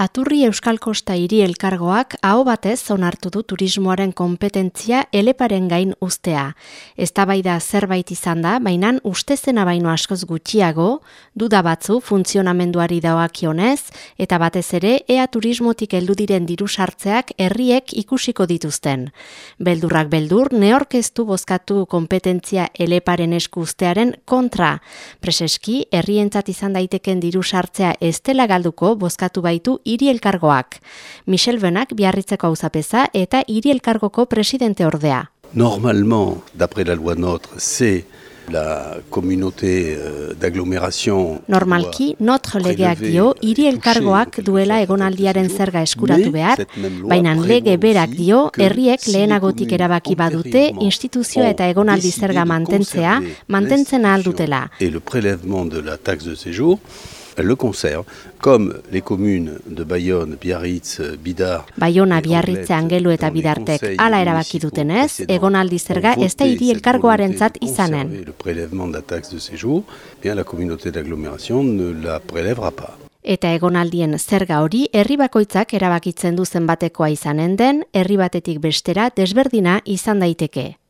Aturri Euskal Kosta hiri elkargoak aho batez onartu du turismoaren kompetentzia eleparen gain ustea. Eztabaida zerbait izan da, baina uste zena baino askoz gutxiago, duda batzu funtzionamenduari daoakionez, eta batez ere ea turismotik heldu diren diru sartzeak herriek ikusiko dituzten. Beldurrak beldur, neorkeztu bozkatu kompetentzia eleparen esku ustearen kontra. Preseski, herrientzat izan daiteken diru sartzea estela galduko bozkatu baitu hiri elkargoak. Michel Benak biarritzeko auzapeza eta hiri elkargoko presidente ordea. Normalement, d'après la loi notre, c'est la communauté euh, d'agglomération Normalki, notre legeak dio, hiri elkargoak duela egonaldiaren zerga eskuratu behar, baina lege berak dio, herriek lehenagotik erabaki badute, instituzio eta egonaldi zerga mantentzea, mantentzen ahaldutela. Et le prélèvement de la taxe de séjour, le conserve, comme les communes de Bayonne, Biarritz, Bidar... Bayona, Biarritz, Angelu eta Bidartek ala erabaki dutenez, egonaldi zerga ez da hiri elkargoaren zat izanen. Le prélèvement de la taxe de séjour, bien la communauté d'agglomération ne la prélèvera pas. Eta egonaldien zerga hori herri bakoitzak erabakitzen du zenbatekoa izanen den, herri batetik bestera desberdina izan daiteke.